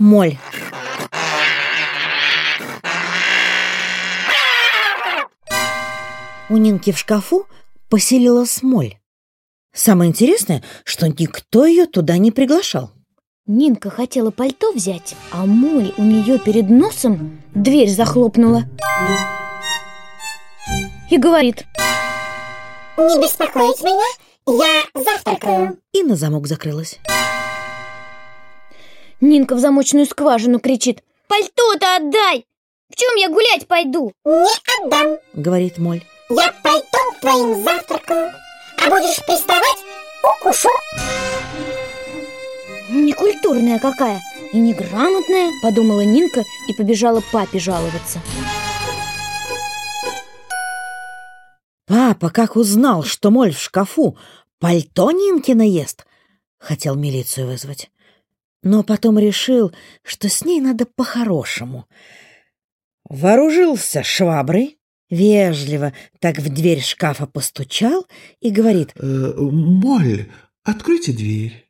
моль. У Нинки в шкафу поселилась моль. Самое интересное, что никто ее туда не приглашал. Нинка хотела пальто взять, а моль у нее перед носом дверь захлопнула. И говорит Не беспокоить меня, я завтракаю И на замок закрылась. Нинка в замочную скважину кричит Пальто-то отдай! В чем я гулять пойду? Не отдам Говорит моль. Я пойду твоим завтракаю А будешь приставать, укушу Некультурная какая и неграмотная, подумала Нинка и побежала папе жаловаться. Папа, как узнал, что моль в шкафу пальто Нинкина ест, хотел милицию вызвать. Но потом решил, что с ней надо по-хорошему. Вооружился шваброй, вежливо так в дверь шкафа постучал и говорит, Э, Моль, откройте дверь.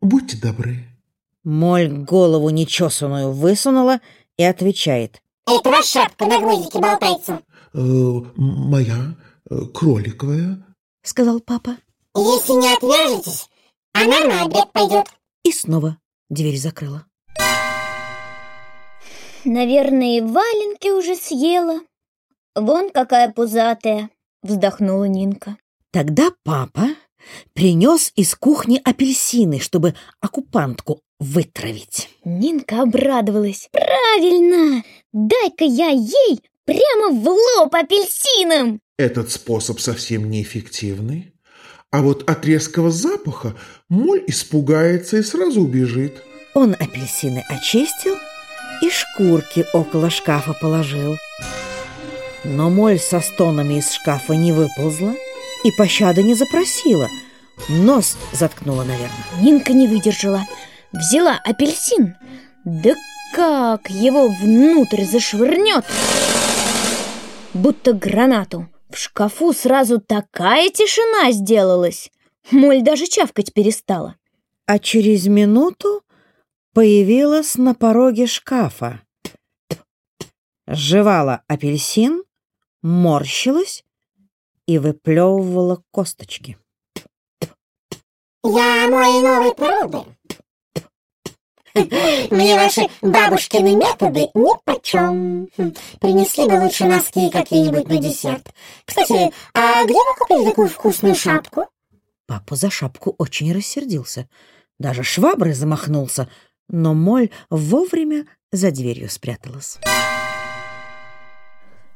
Будьте добры. моль голову нечесанную высунула и отвечает. Это ваша шапка на гвоздике болтается Э, моя э, кроликовая. Сказал папа. Если не отвяжетесь, она на обед пойдет И снова дверь закрыла. Наверное, и валенки уже съела. Вон какая пузатая, вздохнула Нинка. Тогда папа принес из кухни апельсины, чтобы оккупантку вытравить. Нинка обрадовалась. Правильно! Дай-ка я ей прямо в лоб апельсином! Этот способ совсем неэффективный. А вот от резкого запаха моль испугается и сразу убежит. Он апельсины очистил и шкурки около шкафа положил. Но моль со стонами из шкафа не выползла и пощады не запросила. Нос заткнула, наверное. Нинка не выдержала. Взяла апельсин. Да как его внутрь зашвырнет! Будто гранату. В шкафу сразу такая тишина сделалась. Моль даже чавкать перестала. А через минуту появилась на пороге шкафа. Жевала апельсин, морщилась и выплевывала косточки. Я мой новый породы Мне ваши бабушкины методы нипочем Принесли бы лучше носки какие-нибудь на десерт Кстати, а где вы купили такую вкусную шапку? Папа за шапку очень рассердился. Даже шваброй замахнулся, но моль вовремя за дверью спряталась.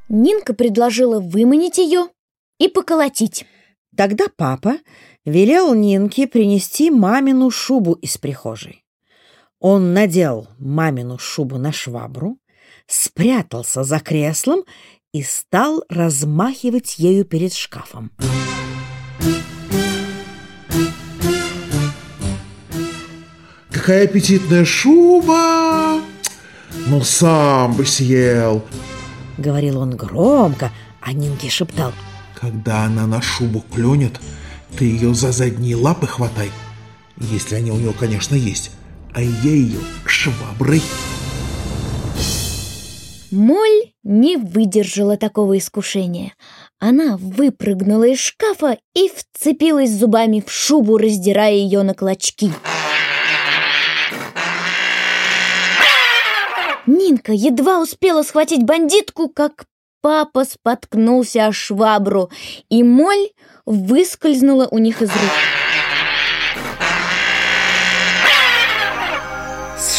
Нинка предложила выманить ее и поколотить. Тогда папа велел Нинке принести мамину шубу из прихожей. Он надел мамину шубу на швабру, спрятался за креслом и стал размахивать ею перед шкафом. Какая аппетитная шуба! Ну, сам бы съел. Говорил он громко, а Нинке шептал. Когда она на шубу клюнет, ты ее за задние лапы хватай. Если они у нее, конечно, есть. А ее шваброй. Моль не выдержала такого искушения. Она выпрыгнула из шкафа и вцепилась зубами в шубу, раздирая ее на клочки. Нинка едва успела схватить бандитку, как папа споткнулся о швабру, и моль выскользнула у них из рук.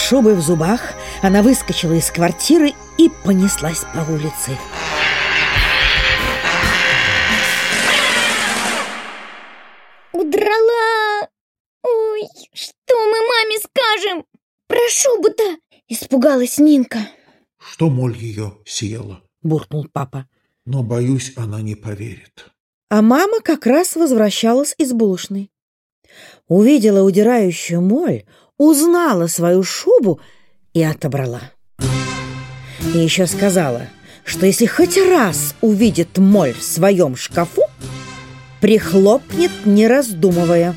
Шубой в зубах она выскочила из квартиры и понеслась по улице. Удрала! Ой, что мы маме скажем? Про шубу-то! Испугалась Нинка. Что моль ее съела. Буркнул папа. Но, боюсь, она не поверит. А мама как раз возвращалась из булочной. Увидела удирающую моль, узнала свою шубу и отобрала. И еще сказала, что если хоть раз увидит моль в своем шкафу, прихлопнет, не раздумывая.